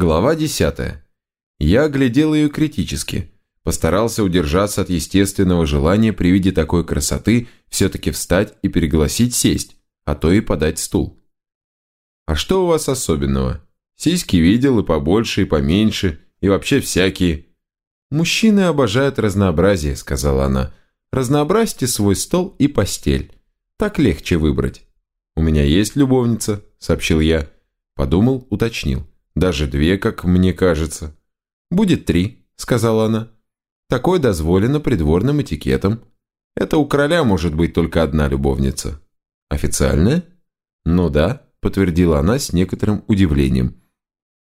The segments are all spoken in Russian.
Глава 10. Я оглядел ее критически. Постарался удержаться от естественного желания при виде такой красоты все-таки встать и пригласить сесть, а то и подать стул. «А что у вас особенного? Сиськи видел и побольше, и поменьше, и вообще всякие». «Мужчины обожают разнообразие», — сказала она. «Разнообразьте свой стол и постель. Так легче выбрать». «У меня есть любовница», — сообщил я. Подумал, уточнил. «Даже две, как мне кажется». «Будет три», — сказала она. «Такое дозволено придворным этикетом. Это у короля может быть только одна любовница». «Официальная?» «Ну да», — подтвердила она с некоторым удивлением.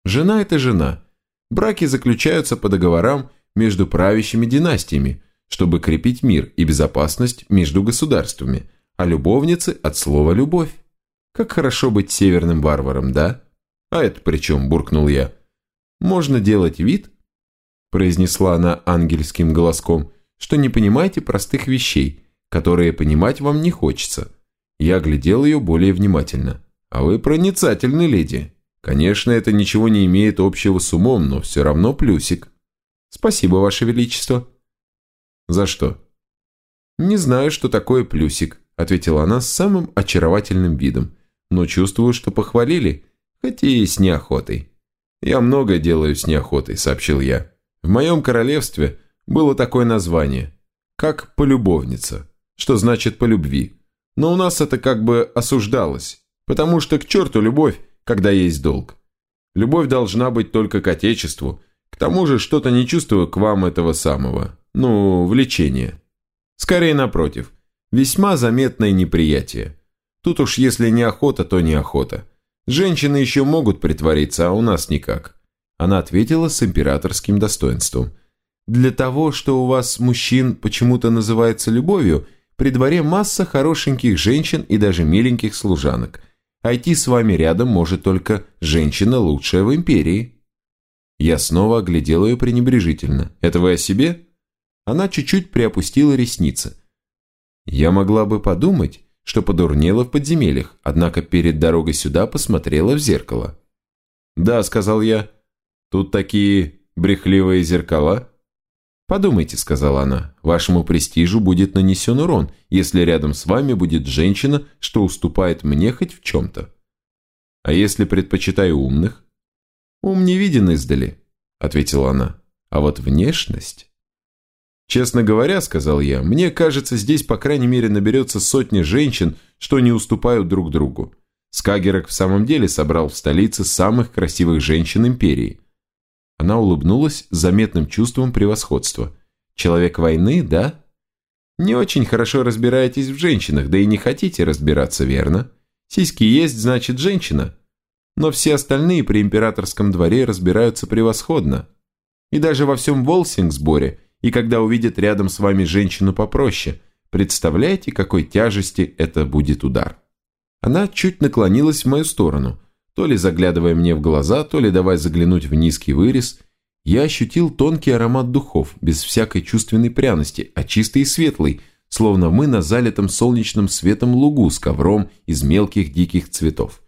«Жена – это жена. Браки заключаются по договорам между правящими династиями, чтобы крепить мир и безопасность между государствами, а любовницы от слова «любовь». Как хорошо быть северным варваром, да? А это при чем, буркнул я. Можно делать вид, произнесла она ангельским голоском, что не понимаете простых вещей, которые понимать вам не хочется. Я глядел ее более внимательно. А вы проницательны, леди. Конечно, это ничего не имеет общего с умом, но все равно плюсик. Спасибо, Ваше Величество. За что? Не знаю, что такое плюсик, ответила она с самым очаровательным видом, но чувствую, что похвалили, хотя и с неохотой. Я многое делаю с неохотой, сообщил я. В моем королевстве было такое название, как «полюбовница», что значит «по любви». Но у нас это как бы осуждалось, потому что к черту любовь, когда есть долг. Любовь должна быть только к отечеству – к тому же что-то не чувствую к вам этого самого, ну, влечения. Скорее напротив, весьма заметное неприятие. Тут уж если не охота, то не охота. Женщины еще могут притвориться, а у нас никак. Она ответила с императорским достоинством. Для того, что у вас мужчин почему-то называется любовью, при дворе масса хорошеньких женщин и даже миленьких служанок. А с вами рядом может только женщина лучшая в империи. Я снова оглядел ее пренебрежительно. «Это вы о себе?» Она чуть-чуть приопустила ресницы. Я могла бы подумать, что подурнела в подземельях, однако перед дорогой сюда посмотрела в зеркало. «Да», — сказал я, — «тут такие брехливые зеркала». «Подумайте», — сказала она, — «вашему престижу будет нанесен урон, если рядом с вами будет женщина, что уступает мне хоть в чем-то». «А если предпочитаю умных?» «Ум не виден издали», — ответила она. «А вот внешность...» «Честно говоря, — сказал я, — мне кажется, здесь по крайней мере наберется сотни женщин, что не уступают друг другу. Скагерок в самом деле собрал в столице самых красивых женщин империи». Она улыбнулась с заметным чувством превосходства. «Человек войны, да?» «Не очень хорошо разбираетесь в женщинах, да и не хотите разбираться, верно? Сиськи есть, значит, женщина. Но все остальные при императорском дворе разбираются превосходно. И даже во всем Волсингсборе, и когда увидят рядом с вами женщину попроще, представляете, какой тяжести это будет удар? Она чуть наклонилась в мою сторону, то ли заглядывая мне в глаза, то ли давая заглянуть в низкий вырез. Я ощутил тонкий аромат духов, без всякой чувственной пряности, а чистый и светлый, словно мы на залитом солнечным светом лугу с ковром из мелких диких цветов.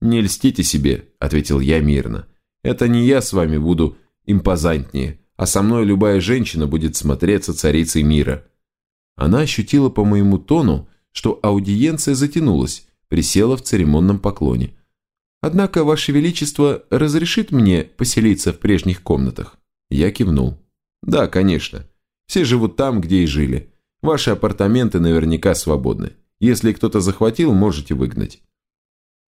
«Не льстите себе», – ответил я мирно. «Это не я с вами буду импозантнее, а со мной любая женщина будет смотреться царицей мира». Она ощутила по моему тону, что аудиенция затянулась, присела в церемонном поклоне. «Однако, Ваше Величество разрешит мне поселиться в прежних комнатах?» Я кивнул. «Да, конечно. Все живут там, где и жили. Ваши апартаменты наверняка свободны. Если кто-то захватил, можете выгнать.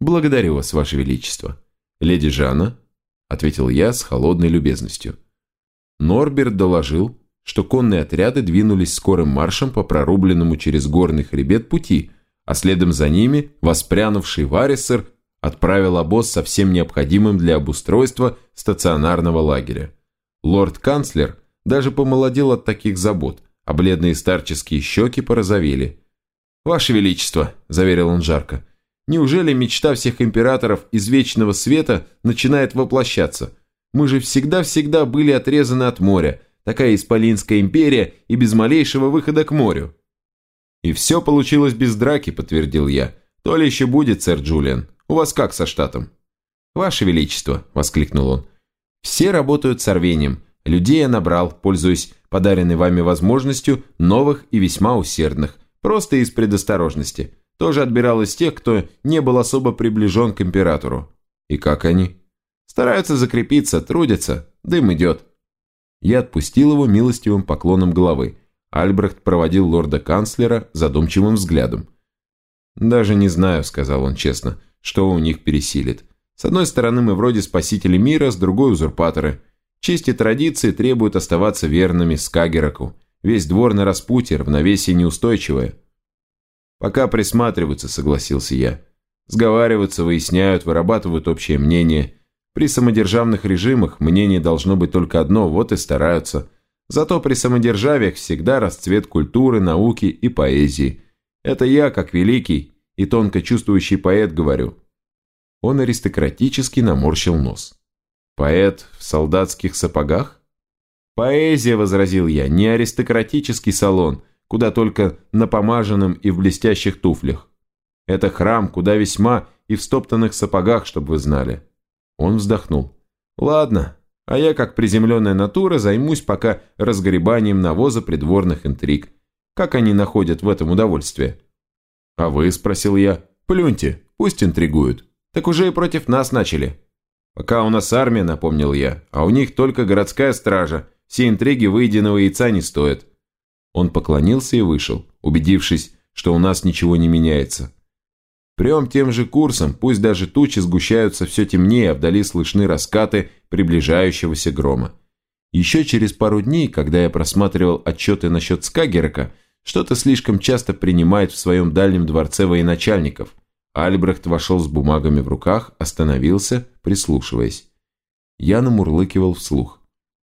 «Благодарю вас, Ваше Величество». «Леди Жанна», — ответил я с холодной любезностью. Норберт доложил, что конные отряды двинулись скорым маршем по прорубленному через горный хребет пути, а следом за ними воспрянувший Варисер отправил обоз со всем необходимым для обустройства стационарного лагеря. Лорд-канцлер даже помолодел от таких забот, а бледные старческие щеки порозовели. «Ваше Величество», – заверил он жарко, – Неужели мечта всех императоров из Вечного Света начинает воплощаться? Мы же всегда-всегда были отрезаны от моря, такая Исполинская империя и без малейшего выхода к морю. И все получилось без драки, подтвердил я. То ли еще будет, сэр Джулиан. У вас как со штатом? «Ваше Величество!» – воскликнул он. «Все работают с рвением. Людей я набрал, пользуясь подаренной вами возможностью новых и весьма усердных, просто из предосторожности. Тоже отбирал из тех, кто не был особо приближен к императору. И как они? Стараются закрепиться, трудятся, дым идет. Я отпустил его милостивым поклоном головы. Альбрехт проводил лорда-канцлера задумчивым взглядом. «Даже не знаю», — сказал он честно, — «что у них пересилит. С одной стороны, мы вроде спасители мира, с другой – узурпаторы. Честь и традиции требуют оставаться верными Скагераку. Весь двор на распутье, равновесие неустойчивое». «Пока присматриваются», — согласился я. «Сговариваются, выясняют, вырабатывают общее мнение. При самодержавных режимах мнение должно быть только одно, вот и стараются. Зато при самодержавиях всегда расцвет культуры, науки и поэзии. Это я, как великий и тонко чувствующий поэт, говорю». Он аристократически наморщил нос. «Поэт в солдатских сапогах?» «Поэзия», — возразил я, — «не аристократический салон, куда только напомаженным и в блестящих туфлях. Это храм, куда весьма и в стоптанных сапогах, чтобы вы знали. Он вздохнул. «Ладно, а я, как приземленная натура, займусь пока разгребанием навоза придворных интриг. Как они находят в этом удовольствие?» «А вы?» – спросил я. «Плюньте, пусть интригуют. Так уже и против нас начали». «Пока у нас армия», – напомнил я, – «а у них только городская стража. Все интриги выеденного яйца не стоят». Он поклонился и вышел, убедившись, что у нас ничего не меняется. Прям тем же курсом, пусть даже тучи сгущаются все темнее, а вдали слышны раскаты приближающегося грома. Еще через пару дней, когда я просматривал отчеты насчет Скагерека, что-то слишком часто принимает в своем дальнем дворце военачальников. Альбрехт вошел с бумагами в руках, остановился, прислушиваясь. Я намурлыкивал вслух.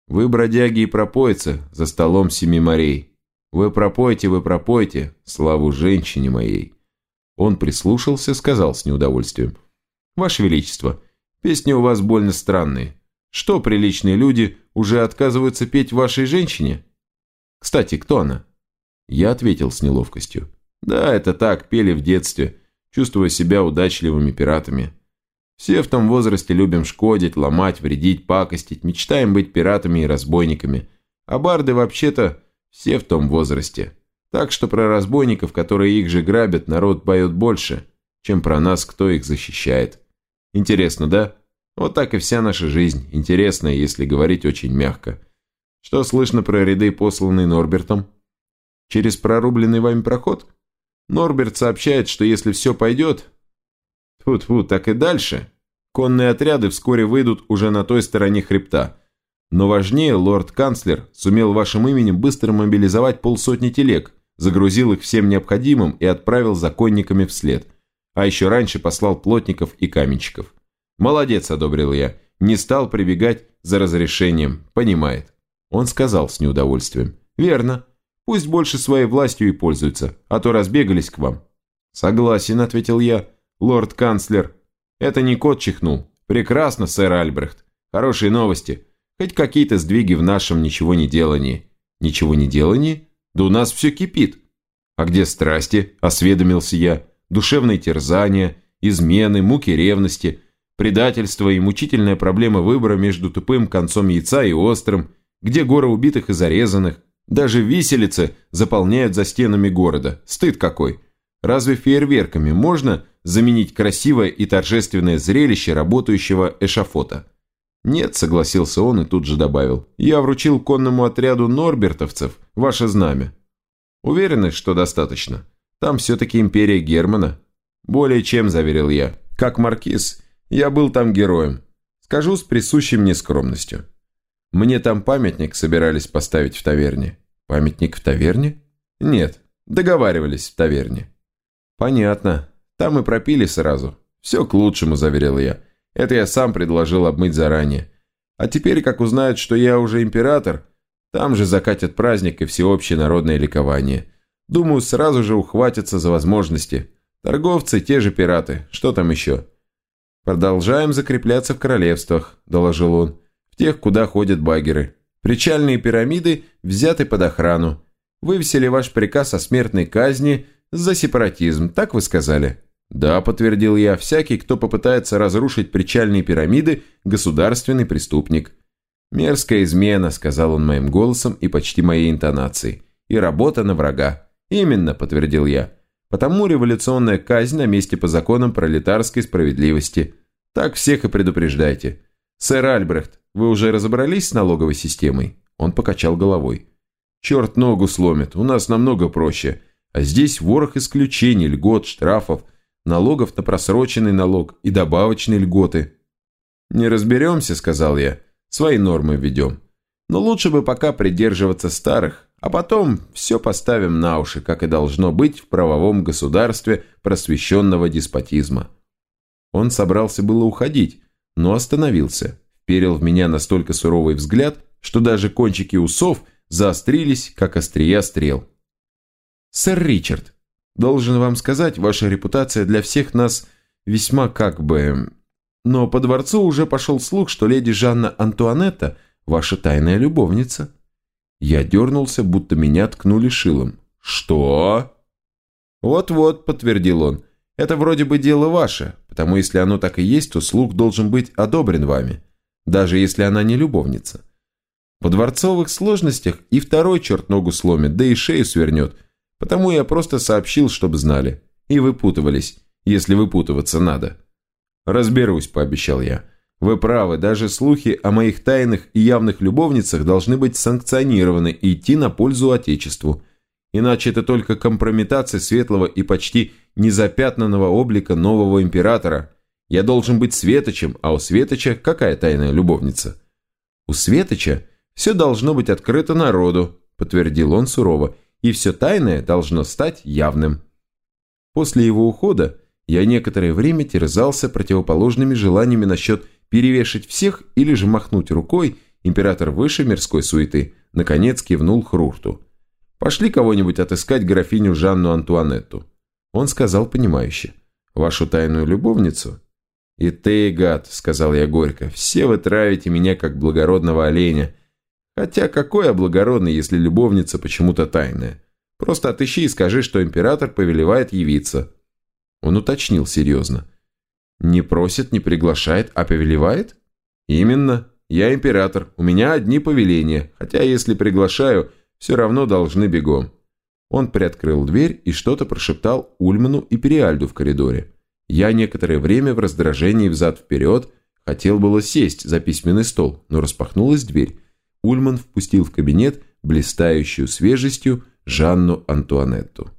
«Вы, бродяги и пропойцы, за столом семи морей. Вы пропойте, вы пропойте, славу женщине моей». Он прислушался, сказал с неудовольствием. «Ваше Величество, песни у вас больно странные. Что приличные люди уже отказываются петь вашей женщине? Кстати, кто она?» Я ответил с неловкостью. «Да, это так, пели в детстве, чувствуя себя удачливыми пиратами. Все в том возрасте любим шкодить, ломать, вредить, пакостить, мечтаем быть пиратами и разбойниками. А барды вообще-то все в том возрасте. Так что про разбойников, которые их же грабят, народ поет больше, чем про нас, кто их защищает. Интересно, да? Вот так и вся наша жизнь. Интересная, если говорить очень мягко. Что слышно про ряды, посланные Норбертом? Через прорубленный вами проход? Норберт сообщает, что если все пойдет... Тьфу-тьфу, так и дальше. Конные отряды вскоре выйдут уже на той стороне хребта. Но важнее, лорд-канцлер сумел вашим именем быстро мобилизовать полсотни телег, загрузил их всем необходимым и отправил законниками вслед. А еще раньше послал плотников и каменщиков. «Молодец», – одобрил я. Не стал прибегать за разрешением. Понимает. Он сказал с неудовольствием. «Верно. Пусть больше своей властью и пользуются, а то разбегались к вам». «Согласен», – ответил я. «Лорд-канцлер, это не кот чихнул. Прекрасно, сэр Альбрехт. Хорошие новости. Хоть какие-то сдвиги в нашем ничего не делании». «Ничего не делании?» Да у нас все кипит. А где страсти, осведомился я, душевные терзания, измены, муки ревности, предательство и мучительная проблема выбора между тупым концом яйца и острым, где горы убитых и зарезанных, даже виселицы заполняют за стенами города. Стыд какой. Разве фейерверками можно заменить красивое и торжественное зрелище работающего эшафота? «Нет», — согласился он и тут же добавил. «Я вручил конному отряду норбертовцев ваше знамя. Уверены, что достаточно? Там все-таки империя Германа». «Более чем», — заверил я. «Как маркиз, я был там героем. Скажу с присущей мне скромностью. Мне там памятник собирались поставить в таверне». «Памятник в таверне?» «Нет, договаривались в таверне». «Понятно. Там и пропили сразу. Все к лучшему», — заверил я. Это я сам предложил обмыть заранее. А теперь, как узнают, что я уже император, там же закатят праздник и всеобщее народное ликование. Думаю, сразу же ухватятся за возможности. Торговцы – те же пираты. Что там еще? Продолжаем закрепляться в королевствах, доложил он. В тех, куда ходят багеры. Причальные пирамиды взяты под охрану. Вывесили ваш приказ о смертной казни за сепаратизм, так вы сказали? «Да», – подтвердил я, – «всякий, кто попытается разрушить причальные пирамиды, государственный преступник». «Мерзкая измена», – сказал он моим голосом и почти моей интонацией. «И работа на врага». «Именно», – подтвердил я. «Потому революционная казнь на месте по законам пролетарской справедливости. Так всех и предупреждайте. Сэр Альбрехт, вы уже разобрались с налоговой системой?» Он покачал головой. «Черт ногу сломит, у нас намного проще. А здесь ворох исключений, льгот, штрафов, налогов на просроченный налог и добавочные льготы». «Не разберемся», — сказал я. «Свои нормы введем. Но лучше бы пока придерживаться старых, а потом все поставим на уши, как и должно быть в правовом государстве просвещенного деспотизма». Он собрался было уходить, но остановился, вперил в меня настолько суровый взгляд, что даже кончики усов заострились, как острия стрел. «Сэр Ричард, должен вам сказать, ваша репутация для всех нас весьма как бы... Но по дворцу уже пошел слух, что леди Жанна Антуанетта – ваша тайная любовница». Я дернулся, будто меня ткнули шилом. «Что?» «Вот-вот», – подтвердил он, – «это вроде бы дело ваше, потому если оно так и есть, то слух должен быть одобрен вами, даже если она не любовница. В дворцовых сложностях и второй черт ногу сломит, да и шею свернет. Потому я просто сообщил, чтобы знали. И выпутывались, если выпутываться надо. «Разберусь», – пообещал я. «Вы правы, даже слухи о моих тайных и явных любовницах должны быть санкционированы и идти на пользу Отечеству. Иначе это только компрометация светлого и почти незапятнанного облика нового императора. Я должен быть Светочем, а у Светоча какая тайная любовница?» «У Светоча все должно быть открыто народу», – подтвердил он сурово, «и все тайное должно стать явным». После его ухода я некоторое время терзался противоположными желаниями насчет перевешать всех или же махнуть рукой, император выше мирской суеты, наконец кивнул Хрурту. «Пошли кого-нибудь отыскать графиню Жанну Антуанетту». Он сказал понимающе. «Вашу тайную любовницу?» «И ты, гад», — сказал я горько, — «все вы травите меня, как благородного оленя, Хотя какой я благородный, если любовница почему-то тайная? Просто отыщи и скажи, что император повелевает явиться». Он уточнил серьезно. «Не просит, не приглашает, а повелевает?» «Именно. Я император. У меня одни повеления. Хотя, если приглашаю, все равно должны бегом». Он приоткрыл дверь и что-то прошептал Ульману и Периальду в коридоре. Я некоторое время в раздражении взад-вперед хотел было сесть за письменный стол, но распахнулась дверь, Ульман впустил в кабинет блистающую свежестью Жанну Антуанетту.